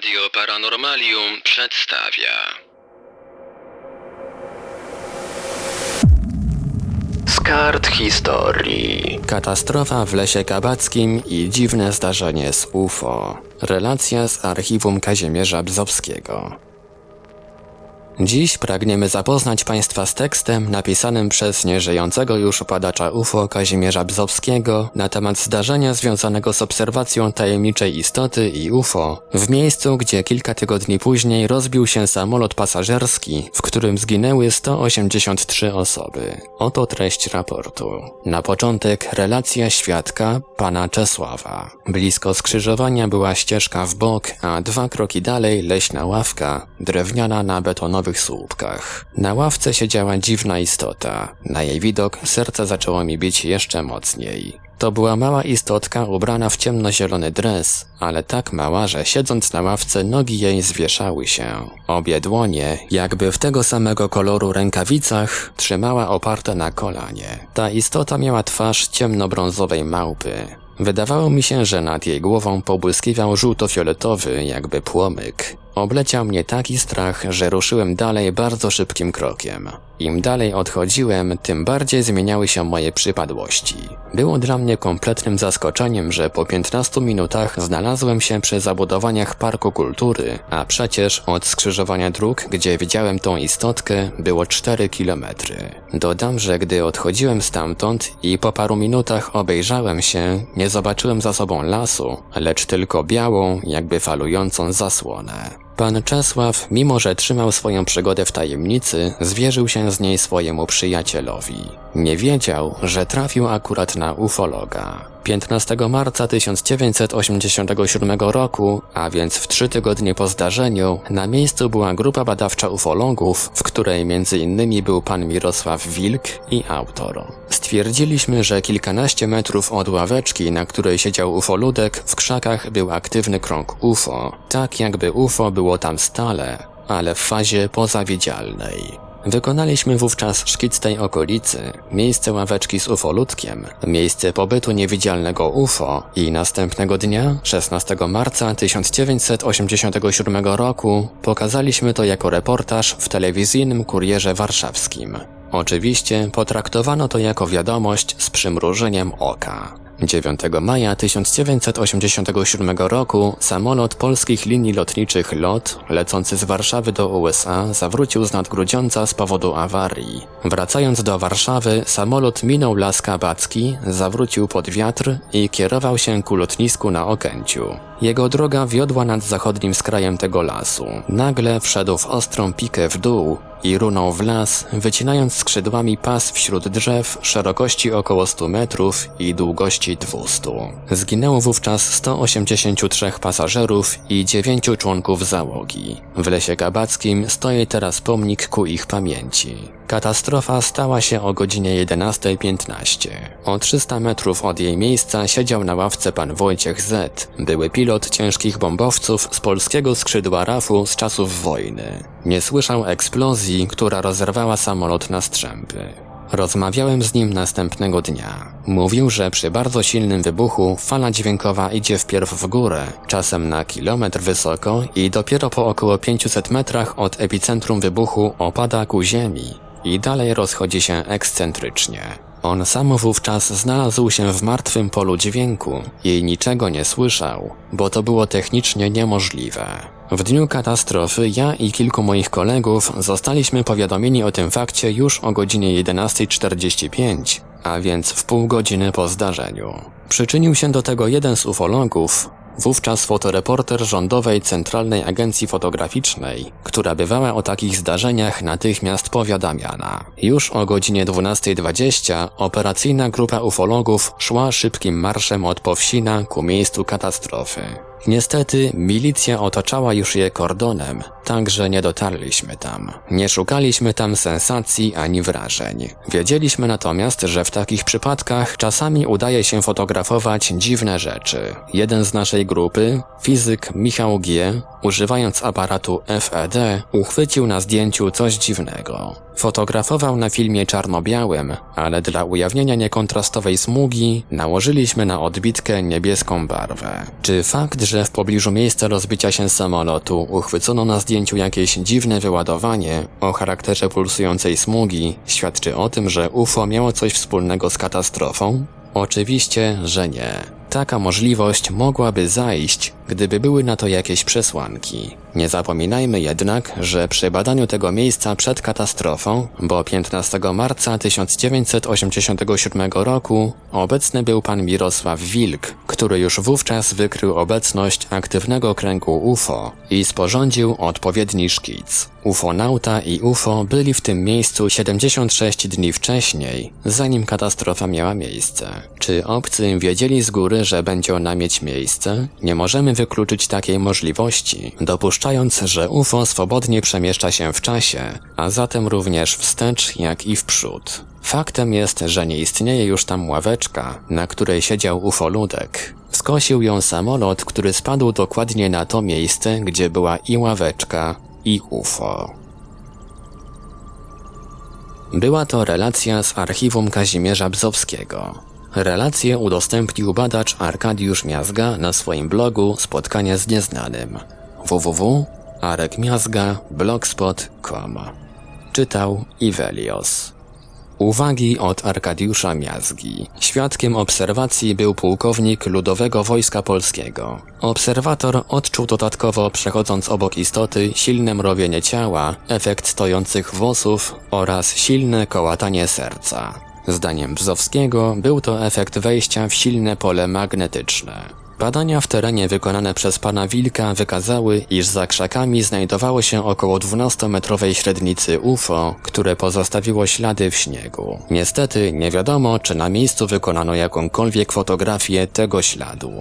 Radio Paranormalium przedstawia. Z kart historii. Katastrofa w Lesie Kabackim i dziwne zdarzenie z UFO. Relacja z archiwum Kazimierza Bzowskiego. Dziś pragniemy zapoznać Państwa z tekstem napisanym przez nieżyjącego już opadacza UFO Kazimierza Bzowskiego na temat zdarzenia związanego z obserwacją tajemniczej istoty i UFO w miejscu, gdzie kilka tygodni później rozbił się samolot pasażerski, w którym zginęły 183 osoby. Oto treść raportu. Na początek relacja świadka, pana Czesława. Blisko skrzyżowania była ścieżka w bok, a dwa kroki dalej leśna ławka, drewniana na słupkach. Na ławce siedziała dziwna istota. Na jej widok serce zaczęło mi bić jeszcze mocniej. To była mała istotka ubrana w ciemnozielony dres, ale tak mała, że siedząc na ławce nogi jej zwieszały się. Obie dłonie, jakby w tego samego koloru rękawicach, trzymała oparte na kolanie. Ta istota miała twarz ciemnobrązowej małpy. Wydawało mi się, że nad jej głową pobłyskiwał żółto-fioletowy, jakby płomyk. Obleciał mnie taki strach, że ruszyłem dalej bardzo szybkim krokiem. Im dalej odchodziłem, tym bardziej zmieniały się moje przypadłości. Było dla mnie kompletnym zaskoczeniem, że po 15 minutach znalazłem się przy zabudowaniach Parku Kultury, a przecież od skrzyżowania dróg, gdzie widziałem tą istotkę, było 4 kilometry. Dodam, że gdy odchodziłem stamtąd i po paru minutach obejrzałem się, nie zobaczyłem za sobą lasu, lecz tylko białą, jakby falującą zasłonę. Pan Czesław, mimo że trzymał swoją przygodę w tajemnicy, zwierzył się z niej swojemu przyjacielowi. Nie wiedział, że trafił akurat na ufologa. 15 marca 1987 roku, a więc w trzy tygodnie po zdarzeniu, na miejscu była grupa badawcza ufologów, w której innymi był pan Mirosław Wilk i autor. Stwierdziliśmy, że kilkanaście metrów od ławeczki, na której siedział ufoludek, w krzakach był aktywny krąg UFO, tak jakby UFO było tam stale, ale w fazie pozawidzialnej. Wykonaliśmy wówczas szkic tej okolicy, miejsce ławeczki z ufolutkiem, miejsce pobytu niewidzialnego UFO i następnego dnia, 16 marca 1987 roku, pokazaliśmy to jako reportaż w telewizyjnym kurierze warszawskim. Oczywiście potraktowano to jako wiadomość z przymrużeniem oka. 9 maja 1987 roku samolot polskich linii lotniczych LOT, lecący z Warszawy do USA, zawrócił z nadgrudziąca z powodu awarii. Wracając do Warszawy, samolot minął Las Kabacki, zawrócił pod wiatr i kierował się ku lotnisku na Okęciu. Jego droga wiodła nad zachodnim skrajem tego lasu. Nagle wszedł w ostrą pikę w dół i runął w las, wycinając skrzydłami pas wśród drzew szerokości około 100 metrów i długości 200. Zginęło wówczas 183 pasażerów i 9 członków załogi. W lesie Gabackim stoi teraz pomnik ku ich pamięci. Katastrofa stała się o godzinie 11.15. O 300 metrów od jej miejsca siedział na ławce pan Wojciech Z., były pilot ciężkich bombowców z polskiego skrzydła RAF-u z czasów wojny. Nie słyszał eksplozji, która rozerwała samolot na strzępy. Rozmawiałem z nim następnego dnia. Mówił, że przy bardzo silnym wybuchu fala dźwiękowa idzie wpierw w górę, czasem na kilometr wysoko i dopiero po około 500 metrach od epicentrum wybuchu opada ku ziemi i dalej rozchodzi się ekscentrycznie. On sam wówczas znalazł się w martwym polu dźwięku i niczego nie słyszał, bo to było technicznie niemożliwe. W dniu katastrofy ja i kilku moich kolegów zostaliśmy powiadomieni o tym fakcie już o godzinie 11.45, a więc w pół godziny po zdarzeniu. Przyczynił się do tego jeden z ufologów, wówczas fotoreporter rządowej Centralnej Agencji Fotograficznej, która bywała o takich zdarzeniach natychmiast powiadamiana. Już o godzinie 12.20 operacyjna grupa ufologów szła szybkim marszem od Powsina ku miejscu katastrofy. Niestety milicja otaczała już je kordonem, także nie dotarliśmy tam. Nie szukaliśmy tam sensacji ani wrażeń. Wiedzieliśmy natomiast, że w takich przypadkach czasami udaje się fotografować dziwne rzeczy. Jeden z naszej grupy, fizyk Michał G., używając aparatu FED, uchwycił na zdjęciu coś dziwnego. Fotografował na filmie czarno-białym, ale dla ujawnienia niekontrastowej smugi nałożyliśmy na odbitkę niebieską barwę. Czy fakt, że w pobliżu miejsca rozbicia się samolotu uchwycono na zdjęciu jakieś dziwne wyładowanie o charakterze pulsującej smugi, świadczy o tym, że UFO miało coś wspólnego z katastrofą? Oczywiście, że nie. Taka możliwość mogłaby zajść, gdyby były na to jakieś przesłanki. Nie zapominajmy jednak, że przy badaniu tego miejsca przed katastrofą, bo 15 marca 1987 roku obecny był pan Mirosław Wilk, który już wówczas wykrył obecność aktywnego kręgu UFO i sporządził odpowiedni szkic. Ufonauta i UFO byli w tym miejscu 76 dni wcześniej, zanim katastrofa miała miejsce. Czy obcy wiedzieli z góry, że będzie ona mieć miejsce? Nie możemy wykluczyć takiej możliwości, dopuszczając, że UFO swobodnie przemieszcza się w czasie, a zatem również wstecz jak i w przód. Faktem jest, że nie istnieje już tam ławeczka, na której siedział ufoludek. Skosił ją samolot, który spadł dokładnie na to miejsce, gdzie była i ławeczka, i UFO. Była to relacja z archiwum Kazimierza Bzowskiego. Relację udostępnił badacz Arkadiusz Miazga na swoim blogu Spotkanie z Nieznanym www.arekmiazga.blogspot.com Czytał Ivelios. Uwagi od Arkadiusza Miazgi. Świadkiem obserwacji był pułkownik Ludowego Wojska Polskiego. Obserwator odczuł dodatkowo, przechodząc obok istoty, silne mrowienie ciała, efekt stojących włosów oraz silne kołatanie serca. Zdaniem Bzowskiego był to efekt wejścia w silne pole magnetyczne. Badania w terenie wykonane przez pana Wilka wykazały, iż za krzakami znajdowało się około 12-metrowej średnicy UFO, które pozostawiło ślady w śniegu. Niestety nie wiadomo, czy na miejscu wykonano jakąkolwiek fotografię tego śladu.